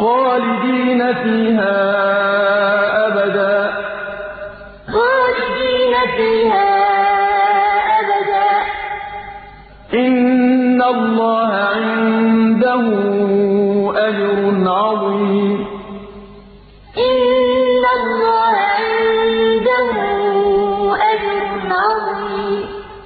خالدين فيها أبدا. خالدين فيها أبدا. إن الله عنده أجر عظيم.